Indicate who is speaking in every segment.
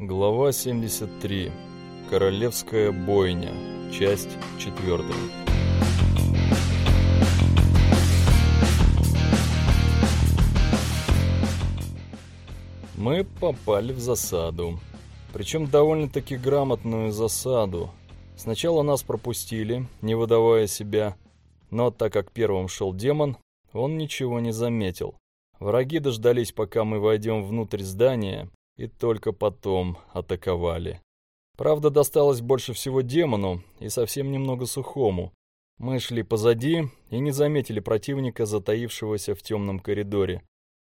Speaker 1: Глава 73. Королевская бойня. Часть 4. Мы попали в засаду. Причем довольно-таки грамотную засаду. Сначала нас пропустили, не выдавая себя, но так как первым шел демон, он ничего не заметил. Враги дождались, пока мы войдем внутрь здания, и только потом атаковали. Правда, досталось больше всего демону и совсем немного сухому. Мы шли позади и не заметили противника, затаившегося в темном коридоре.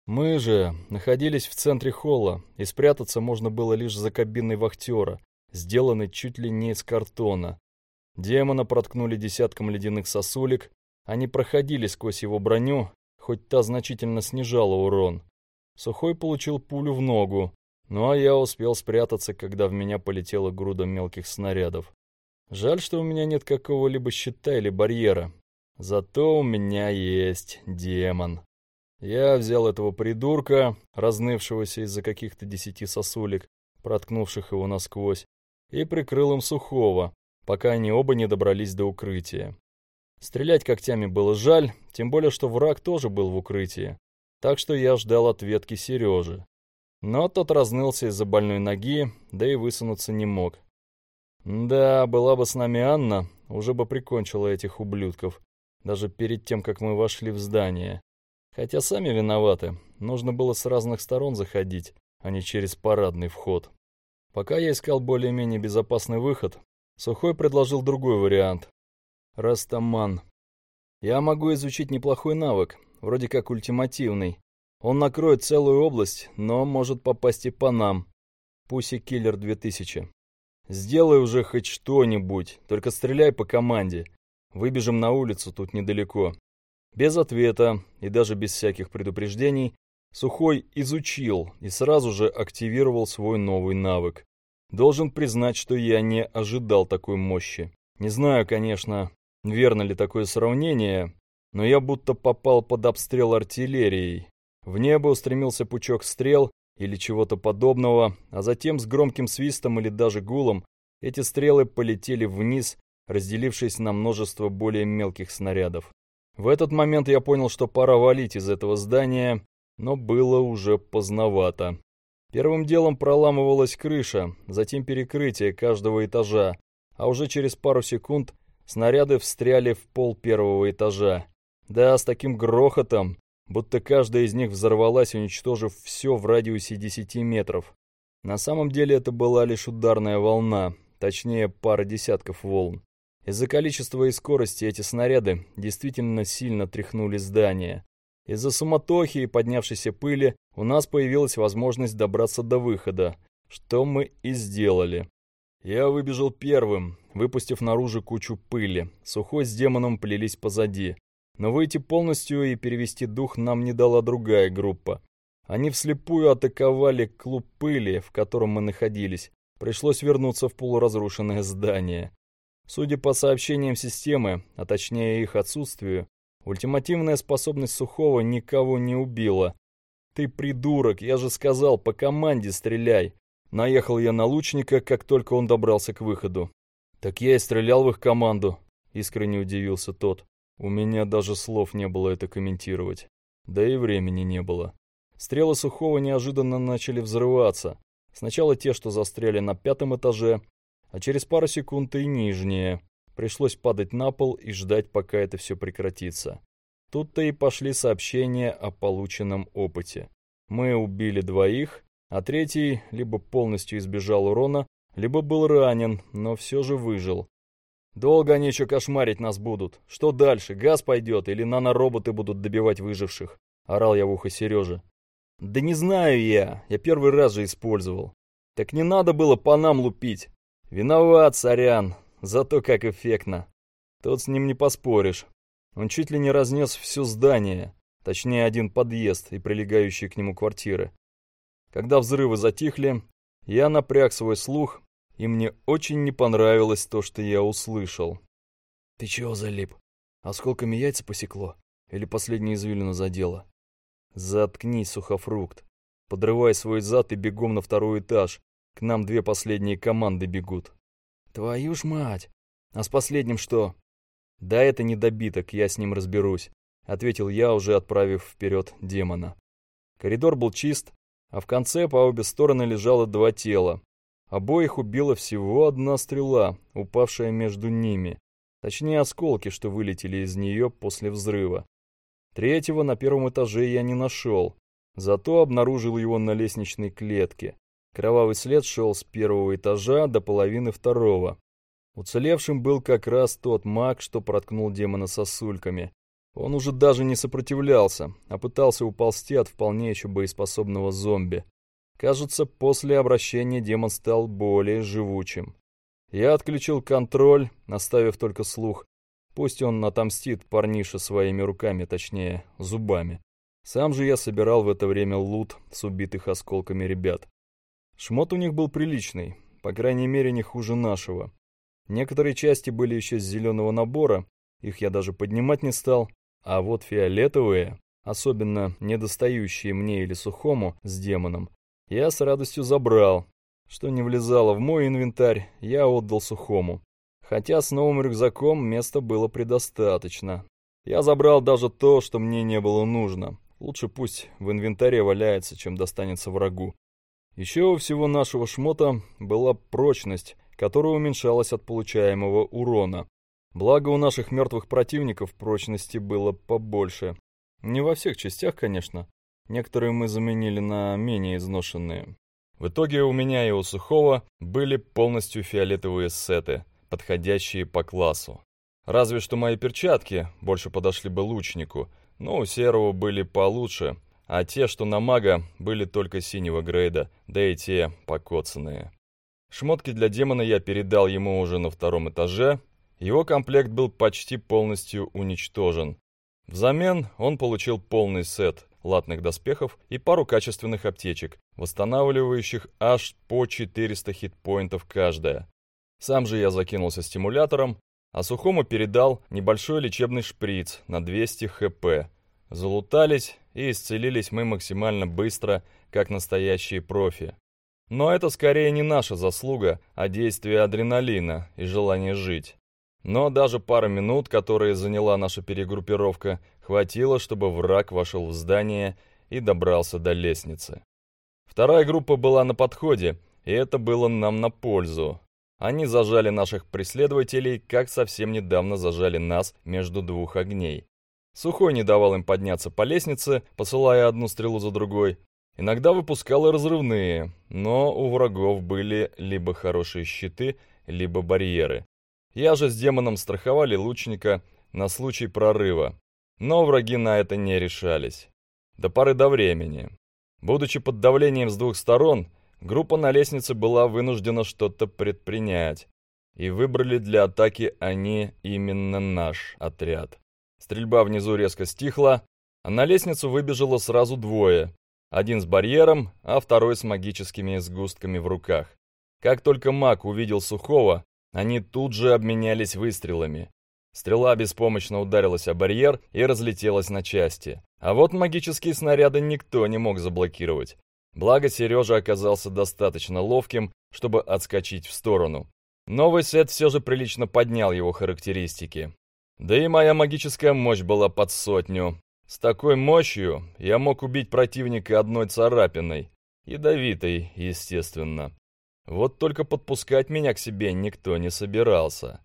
Speaker 1: Мы же находились в центре холла, и спрятаться можно было лишь за кабиной вахтера, сделанной чуть ли не из картона. Демона проткнули десятком ледяных сосулек, они проходили сквозь его броню, хоть та значительно снижала урон. Сухой получил пулю в ногу, ну а я успел спрятаться, когда в меня полетела груда мелких снарядов. Жаль, что у меня нет какого-либо щита или барьера. Зато у меня есть демон. Я взял этого придурка, разнывшегося из-за каких-то десяти сосулек, проткнувших его насквозь, и прикрыл им сухого, пока они оба не добрались до укрытия. Стрелять когтями было жаль, тем более, что враг тоже был в укрытии. Так что я ждал ответки Сережи. Но тот разнылся из-за больной ноги, да и высунуться не мог. Да, была бы с нами Анна, уже бы прикончила этих ублюдков, даже перед тем, как мы вошли в здание. Хотя сами виноваты, нужно было с разных сторон заходить, а не через парадный вход. Пока я искал более-менее безопасный выход, Сухой предложил другой вариант. Растаман. Я могу изучить неплохой навык, вроде как ультимативный, он накроет целую область, но может попасть и по нам. Пуси Киллер 2000. Сделай уже хоть что-нибудь, только стреляй по команде. Выбежим на улицу, тут недалеко. Без ответа и даже без всяких предупреждений Сухой изучил и сразу же активировал свой новый навык. Должен признать, что я не ожидал такой мощи. Не знаю, конечно, верно ли такое сравнение, но я будто попал под обстрел артиллерией. В небо устремился пучок стрел или чего-то подобного, а затем с громким свистом или даже гулом эти стрелы полетели вниз, разделившись на множество более мелких снарядов. В этот момент я понял, что пора валить из этого здания, но было уже поздновато. Первым делом проламывалась крыша, затем перекрытие каждого этажа, а уже через пару секунд снаряды встряли в пол первого этажа. Да, с таким грохотом, будто каждая из них взорвалась, уничтожив все в радиусе 10 метров. На самом деле это была лишь ударная волна, точнее пара десятков волн. Из-за количества и скорости эти снаряды действительно сильно тряхнули здание. Из-за суматохи и поднявшейся пыли у нас появилась возможность добраться до выхода, что мы и сделали. Я выбежал первым, выпустив наружу кучу пыли. Сухой с демоном плелись позади. Но выйти полностью и перевести дух нам не дала другая группа. Они вслепую атаковали клуб пыли, в котором мы находились. Пришлось вернуться в полуразрушенное здание. Судя по сообщениям системы, а точнее их отсутствию, ультимативная способность Сухого никого не убила. «Ты придурок, я же сказал, по команде стреляй!» Наехал я на лучника, как только он добрался к выходу. «Так я и стрелял в их команду», — искренне удивился тот. У меня даже слов не было это комментировать. Да и времени не было. Стрелы Сухого неожиданно начали взрываться. Сначала те, что застряли на пятом этаже, а через пару секунд и нижние. Пришлось падать на пол и ждать, пока это все прекратится. Тут-то и пошли сообщения о полученном опыте. Мы убили двоих, а третий либо полностью избежал урона, либо был ранен, но все же выжил. Долго они еще кошмарить нас будут. Что дальше, газ пойдет или нанороботы будут добивать выживших? Орал я в ухо Сереже. Да не знаю я, я первый раз же использовал. Так не надо было по нам лупить. Виноват, сорян, зато как эффектно. Тут с ним не поспоришь. Он чуть ли не разнес все здание, точнее один подъезд и прилегающие к нему квартиры. Когда взрывы затихли, я напряг свой слух и мне очень не понравилось то, что я услышал. «Ты чего залип? Осколками яйца посекло? Или последнее извилину задело?» «Заткнись, сухофрукт. Подрывай свой зад и бегом на второй этаж. К нам две последние команды бегут.
Speaker 2: Твою ж мать! А с последним что?
Speaker 1: Да это недобиток, я с ним разберусь, ответил я, уже отправив вперед демона. Коридор был чист, а в конце по обе стороны лежало два тела. Обоих убила всего одна стрела, упавшая между ними. Точнее, осколки, что вылетели из нее после взрыва. Третьего на первом этаже я не нашел, зато обнаружил его на лестничной клетке. Кровавый след шел с первого этажа до половины второго. Уцелевшим был как раз тот маг, что проткнул демона сосульками. Он уже даже не сопротивлялся, а пытался уползти от вполне еще боеспособного зомби. Кажется, после обращения демон стал более живучим. Я отключил контроль, оставив только слух. Пусть он отомстит парнише своими руками, точнее, зубами. Сам же я собирал в это время лут с убитых осколками ребят. Шмот у них был приличный, по крайней мере не хуже нашего. Некоторые части были еще с зеленого набора, их я даже поднимать не стал, а вот фиолетовые, особенно недостающие мне или сухому с демоном, я с радостью забрал. Что не влезало в мой инвентарь, я отдал сухому. Хотя с новым рюкзаком места было предостаточно. Я забрал даже то, что мне не было нужно. Лучше пусть в инвентаре валяется, чем достанется врагу. Еще у всего нашего шмота была прочность, которая уменьшалась от получаемого урона. Благо у наших мертвых противников прочности было побольше. Не во всех частях, конечно. Некоторые мы заменили на менее изношенные. В итоге у меня и у Сухого были полностью фиолетовые сеты, подходящие по классу. Разве что мои перчатки больше подошли бы лучнику, но у Серого были получше, а те, что на мага, были только синего грейда, да и те покоцанные. Шмотки для демона я передал ему уже на втором этаже, его комплект был почти полностью уничтожен. Взамен он получил полный сет латных доспехов и пару качественных аптечек, восстанавливающих аж по 400 хитпоинтов каждая. Сам же я закинулся стимулятором, а Сухому передал небольшой лечебный шприц на 200 хп. Залутались и исцелились мы максимально быстро, как настоящие профи. Но это скорее не наша заслуга, а действие адреналина и желание жить. Но даже пара минут, которые заняла наша перегруппировка, хватило, чтобы враг вошел в здание и добрался до лестницы. Вторая группа была на подходе, и это было нам на пользу. Они зажали наших преследователей, как совсем недавно зажали нас между двух огней. Сухой не давал им подняться по лестнице, посылая одну стрелу за другой. Иногда выпускал и разрывные, но у врагов были либо хорошие щиты, либо барьеры. Я же с демоном страховали лучника на случай прорыва, но враги на это не решались. До поры до времени. Будучи под давлением с двух сторон, группа на лестнице была вынуждена что-то предпринять, и выбрали для атаки они именно наш отряд. Стрельба внизу резко стихла, а на лестницу выбежало сразу двое. Один с барьером, а второй с магическими сгустками в руках. Как только маг увидел Сухого, они тут же обменялись выстрелами. Стрела беспомощно ударилась о барьер и разлетелась на части. А вот магические снаряды никто не мог заблокировать. Благо Сережа оказался достаточно ловким, чтобы отскочить в сторону. Новый сет все же прилично поднял его характеристики. Да и моя магическая мощь была под сотню. С такой мощью я мог убить противника одной царапиной. Ядовитой, естественно. Вот только подпускать меня к себе никто не собирался.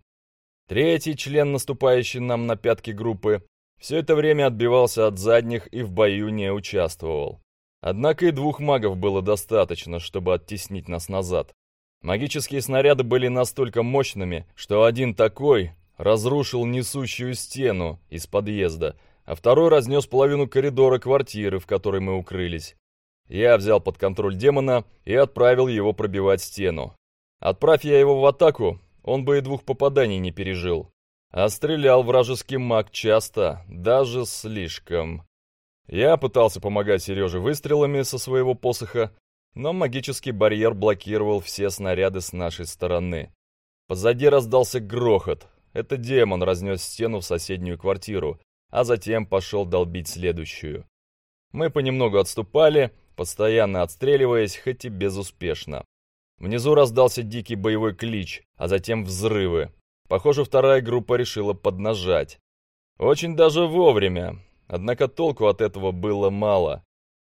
Speaker 1: Третий член, наступающий нам на пятки группы, все это время отбивался от задних и в бою не участвовал. Однако и двух магов было достаточно, чтобы оттеснить нас назад. Магические снаряды были настолько мощными, что один такой разрушил несущую стену из подъезда, а второй разнес половину коридора квартиры, в которой мы укрылись. Я взял под контроль демона и отправил его пробивать стену. Отправь я его в атаку, он бы и двух попаданий не пережил. А стрелял вражеский маг часто, даже слишком. Я пытался помогать Сереже выстрелами со своего посоха, но магический барьер блокировал все снаряды с нашей стороны. Позади раздался грохот. Это демон разнес стену в соседнюю квартиру, а затем пошел долбить следующую. Мы понемногу отступали, постоянно отстреливаясь, хоть и безуспешно. Внизу раздался дикий боевой клич, а затем взрывы. Похоже, вторая группа решила поднажать. Очень даже вовремя. Однако толку от этого было мало.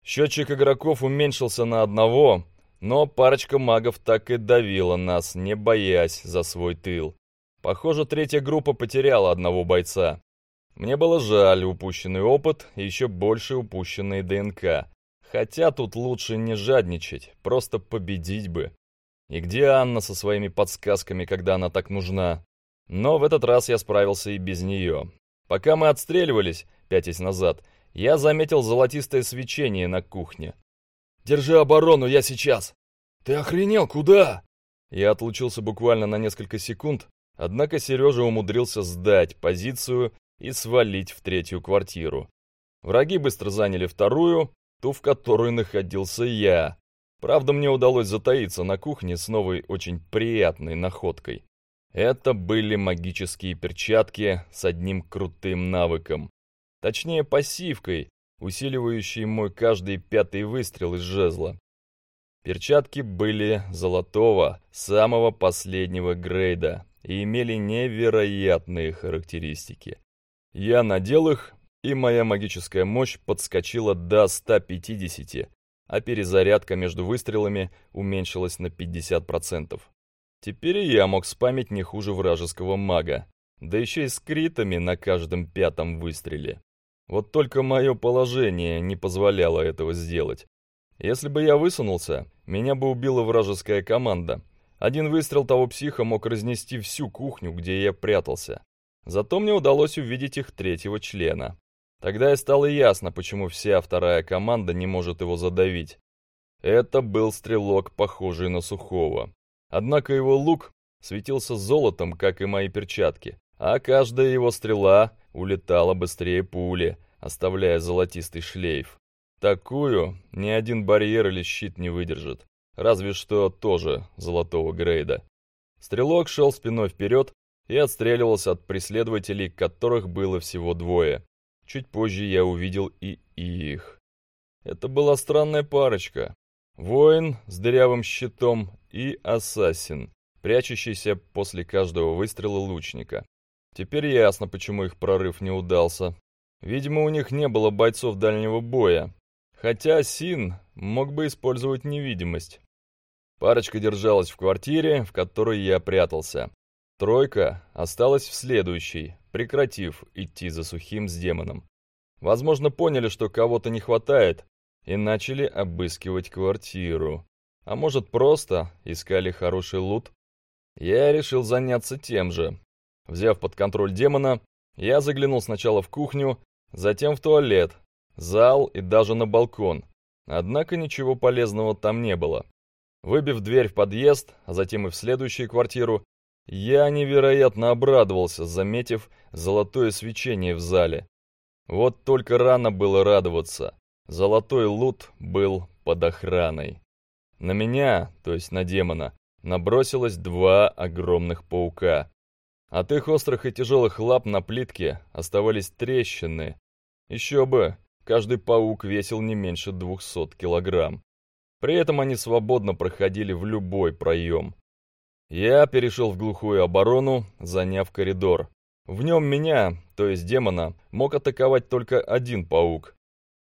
Speaker 1: Счетчик игроков уменьшился на одного, но парочка магов так и давила нас, не боясь за свой тыл. Похоже, третья группа потеряла одного бойца. Мне было жаль упущенный опыт и еще больше упущенные ДНК. Хотя тут лучше не жадничать, просто победить бы. И где Анна со своими подсказками, когда она так нужна? Но в этот раз я справился и без нее. Пока мы отстреливались, пятясь назад, я заметил золотистое свечение на кухне.
Speaker 2: «Держи оборону, я сейчас!» «Ты охренел, куда?»
Speaker 1: Я отлучился буквально на несколько секунд, однако Сережа умудрился сдать позицию и свалить в третью квартиру. Враги быстро заняли вторую, ту, в которой находился я. Правда, мне удалось затаиться на кухне с новой очень приятной находкой. Это были магические перчатки с одним крутым навыком. Точнее, пассивкой, усиливающей мой каждый пятый выстрел из жезла. Перчатки были золотого, самого последнего грейда и имели невероятные характеристики. Я надел их, и моя магическая мощь подскочила до 150, а перезарядка между выстрелами уменьшилась на 50%. Теперь я мог спамить не хуже вражеского мага, да еще и с критами на каждом пятом выстреле. Вот только мое положение не позволяло этого сделать. Если бы я высунулся, меня бы убила вражеская команда. Один выстрел того психа мог разнести всю кухню, где я прятался. Зато мне удалось увидеть их третьего члена. Тогда и стало ясно, почему вся вторая команда не может его задавить. Это был стрелок, похожий на сухого. Однако его лук светился золотом, как и мои перчатки, а каждая его стрела улетала быстрее пули, оставляя золотистый шлейф. Такую ни один барьер или щит не выдержит. Разве что тоже золотого грейда. Стрелок шел спиной вперед и отстреливался от преследователей, которых было всего двое. Чуть позже я увидел и их. Это была странная парочка. Воин с дырявым щитом и ассасин, прячущийся после каждого выстрела лучника. Теперь ясно, почему их прорыв не удался. Видимо, у них не было бойцов дальнего боя, Хотя Син мог бы использовать невидимость. Парочка держалась в квартире, в которой я прятался. Тройка осталась в следующей, прекратив идти за сухим с демоном. Возможно, поняли, что кого-то не хватает, и начали обыскивать квартиру. А может, просто искали хороший лут? Я решил заняться тем же. Взяв под контроль демона, я заглянул сначала в кухню, затем в туалет, зал и даже на балкон. Однако ничего полезного там не было. Выбив дверь в подъезд, а затем и в следующую квартиру, я невероятно обрадовался, заметив золотое свечение в зале. Вот только рано было радоваться. Золотой лут был под охраной. На меня, то есть на демона, набросилось два огромных паука. От их острых и тяжелых лап на плитке оставались трещины. Еще бы, Каждый паук весил не меньше 200 килограмм. При этом они свободно проходили в любой проем. Я перешел в глухую оборону, заняв коридор. В нем меня, то есть демона, мог атаковать только один паук.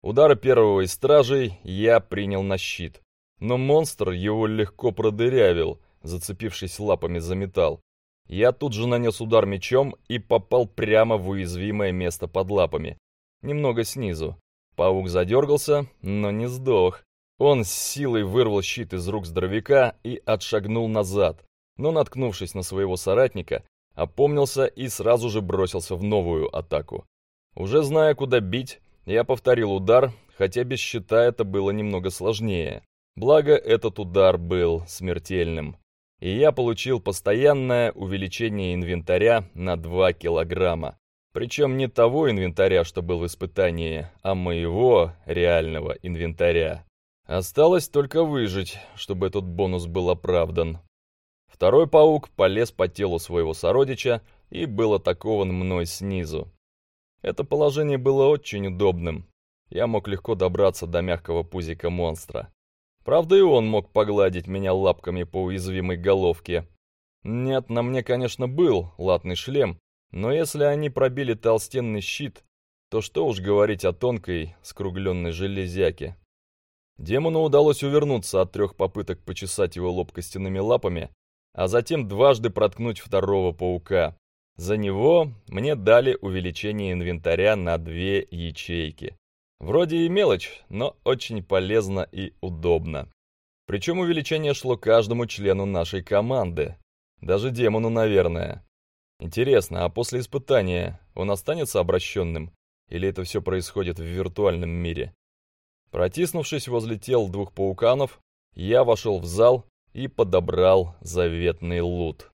Speaker 1: Удары первого из стражей я принял на щит. Но монстр его легко продырявил, зацепившись лапами за металл. Я тут же нанес удар мечом и попал прямо в уязвимое место под лапами, немного снизу. Паук задергался, но не сдох. Он с силой вырвал щит из рук здоровяка и отшагнул назад, но, наткнувшись на своего соратника, опомнился и сразу же бросился в новую атаку. Уже зная, куда бить, я повторил удар, хотя без щита это было немного сложнее. Благо, этот удар был смертельным. И я получил постоянное увеличение инвентаря на 2 килограмма. Причем не того инвентаря, что был в испытании, а моего реального инвентаря. Осталось только выжить, чтобы этот бонус был оправдан. Второй паук полез по телу своего сородича и был атакован мной снизу. Это положение было очень удобным. Я мог легко добраться до мягкого пузика монстра. Правда, и он мог погладить меня лапками по уязвимой головке. Нет, на мне, конечно, был латный шлем, но если они пробили толстенный щит, то что уж говорить о тонкой, скругленной железяке. Демону удалось увернуться от трех попыток почесать его лоб костяными лапами, а затем дважды проткнуть второго паука. За него мне дали увеличение инвентаря на две ячейки. Вроде и мелочь, но очень полезно и удобно. Причем увеличение шло каждому члену нашей команды. Даже демону, наверное. Интересно, а после испытания он останется обращенным? Или это все происходит в виртуальном мире? Протиснувшись возле тел двух пауканов, я вошел в зал и подобрал заветный лут.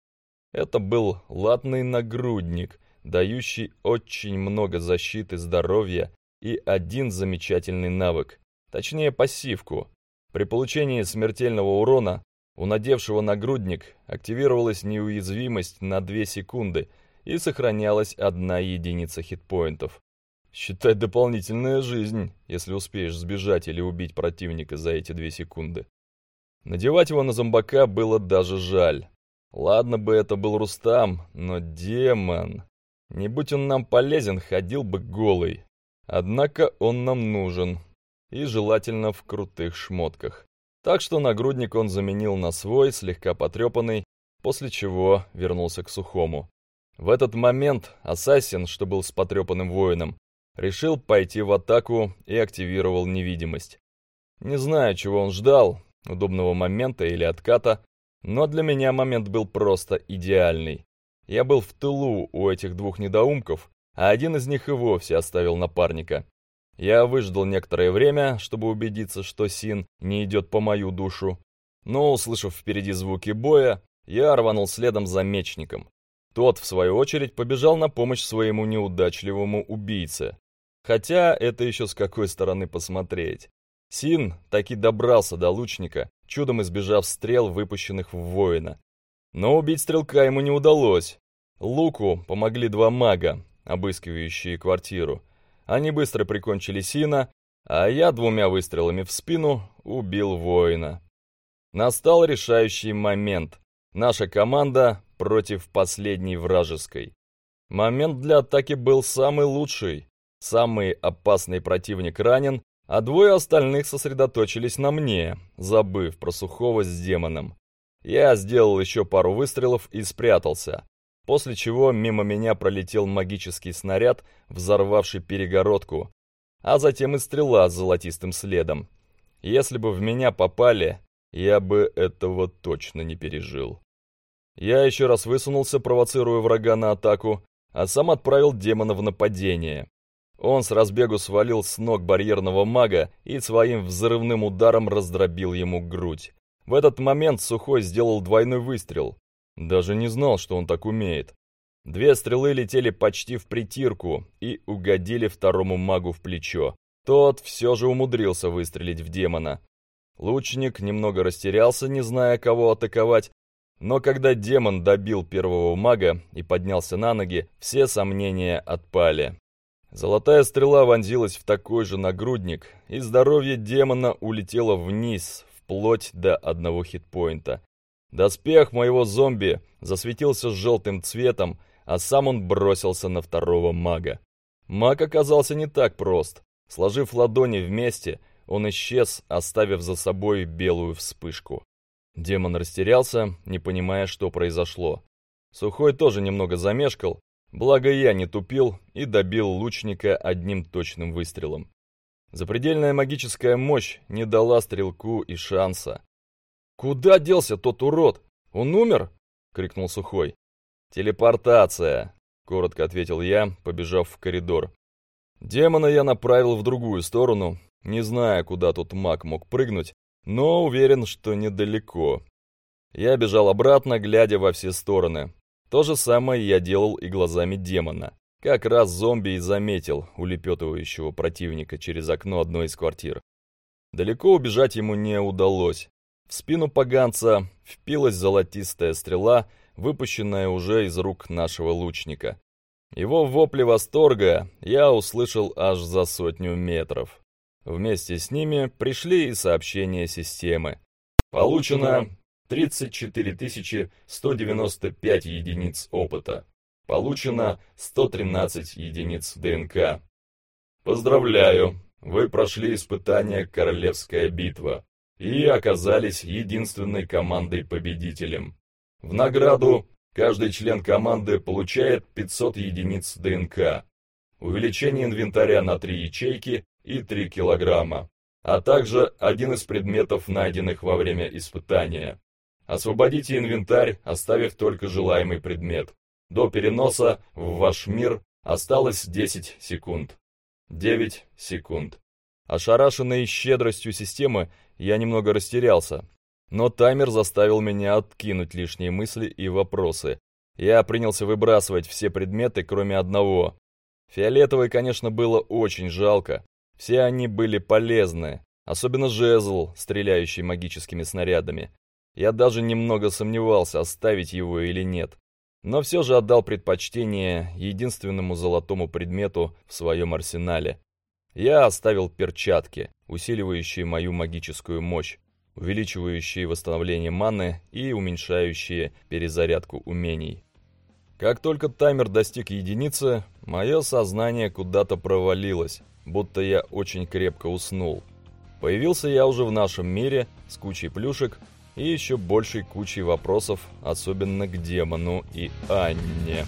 Speaker 1: Это был латный нагрудник, дающий очень много защиты здоровья и один замечательный навык, точнее пассивку. При получении смертельного урона у надевшего нагрудник активировалась неуязвимость на 2 секунды и сохранялась одна единица хитпоинтов. Считай дополнительная жизнь, если успеешь сбежать или убить противника за эти 2 секунды. Надевать его на зомбака было даже жаль. Ладно бы это был Рустам, но демон... Не будь он нам полезен, ходил бы голый. Однако он нам нужен. И желательно в крутых шмотках. Так что нагрудник он заменил на свой, слегка потрепанный, после чего вернулся к сухому. В этот момент ассасин, что был с потрепанным воином, решил пойти в атаку и активировал невидимость. Не знаю, чего он ждал, удобного момента или отката, но для меня момент был просто идеальный. Я был в тылу у этих двух недоумков, а один из них и вовсе оставил напарника. Я выждал некоторое время, чтобы убедиться, что Син не идет по мою душу, но, услышав впереди звуки боя, я рванул следом за мечником. Тот, в свою очередь, побежал на помощь своему неудачливому убийце. Хотя это еще с какой стороны посмотреть. Син таки добрался до лучника, чудом избежав стрел, выпущенных в воина. Но убить стрелка ему не удалось. Луку помогли два мага, обыскивающие квартиру. Они быстро прикончили Сина, а я двумя выстрелами в спину убил воина. Настал решающий момент. Наша команда против последней вражеской. Момент для атаки был самый лучший. Самый опасный противник ранен, а двое остальных сосредоточились на мне, забыв про сухого с демоном. Я сделал еще пару выстрелов и спрятался после чего мимо меня пролетел магический снаряд, взорвавший перегородку, а затем и стрела с золотистым следом. Если бы в меня попали, я бы этого точно не пережил. Я еще раз высунулся, провоцируя врага на атаку, а сам отправил демона в нападение. Он с разбегу свалил с ног барьерного мага и своим взрывным ударом раздробил ему грудь. В этот момент Сухой сделал двойной выстрел. Даже не знал, что он так умеет. Две стрелы летели почти в притирку и угодили второму магу в плечо. Тот все же умудрился выстрелить в демона. Лучник немного растерялся, не зная, кого атаковать, но когда демон добил первого мага и поднялся на ноги, все сомнения отпали. Золотая стрела вонзилась в такой же нагрудник, и здоровье демона улетело вниз, вплоть до одного хитпоинта. Доспех моего зомби засветился желтым цветом, а сам он бросился на второго мага. Маг оказался не так прост. Сложив ладони вместе, он исчез, оставив за собой белую вспышку. Демон растерялся, не понимая, что произошло. Сухой тоже немного замешкал, благо я не тупил и добил лучника одним точным выстрелом. Запредельная магическая мощь не дала стрелку и шанса. «Куда делся тот урод? Он умер?» — крикнул Сухой. «Телепортация», — коротко ответил я, побежав в коридор. Демона я направил в другую сторону, не зная, куда тут маг мог прыгнуть, но уверен, что недалеко. Я бежал обратно, глядя во все стороны. То же самое я делал и глазами демона. Как раз зомби и заметил улепетывающего противника через окно одной из квартир. Далеко убежать ему не удалось. В спину поганца впилась золотистая стрела, выпущенная уже из рук нашего лучника. Его вопли восторга я услышал аж за сотню метров. Вместе с ними пришли и сообщения системы. Получено 34 195 единиц опыта. Получено 113 единиц ДНК. Поздравляю, вы прошли испытание «Королевская битва» и оказались единственной командой-победителем. В награду каждый член команды получает 500 единиц ДНК, увеличение инвентаря на 3 ячейки и 3 килограмма, а также один из предметов, найденных во время испытания. Освободите инвентарь, оставив только желаемый предмет. До переноса в ваш мир осталось 10 секунд. 9 секунд. Ошарашенный щедростью системы, я немного растерялся. Но таймер заставил меня откинуть лишние мысли и вопросы. Я принялся выбрасывать все предметы, кроме одного. Фиолетовый, конечно, было очень жалко. Все они были полезны, особенно жезл, стреляющий магическими снарядами. Я даже немного сомневался, оставить его или нет. Но все же отдал предпочтение единственному золотому предмету в своем арсенале. Я оставил перчатки, усиливающие мою магическую мощь, увеличивающие восстановление маны и уменьшающие перезарядку умений. Как только таймер достиг единицы, мое сознание куда-то провалилось, будто я очень крепко уснул. Появился я уже в нашем мире с кучей плюшек и еще большей кучей вопросов, особенно к демону и Анне.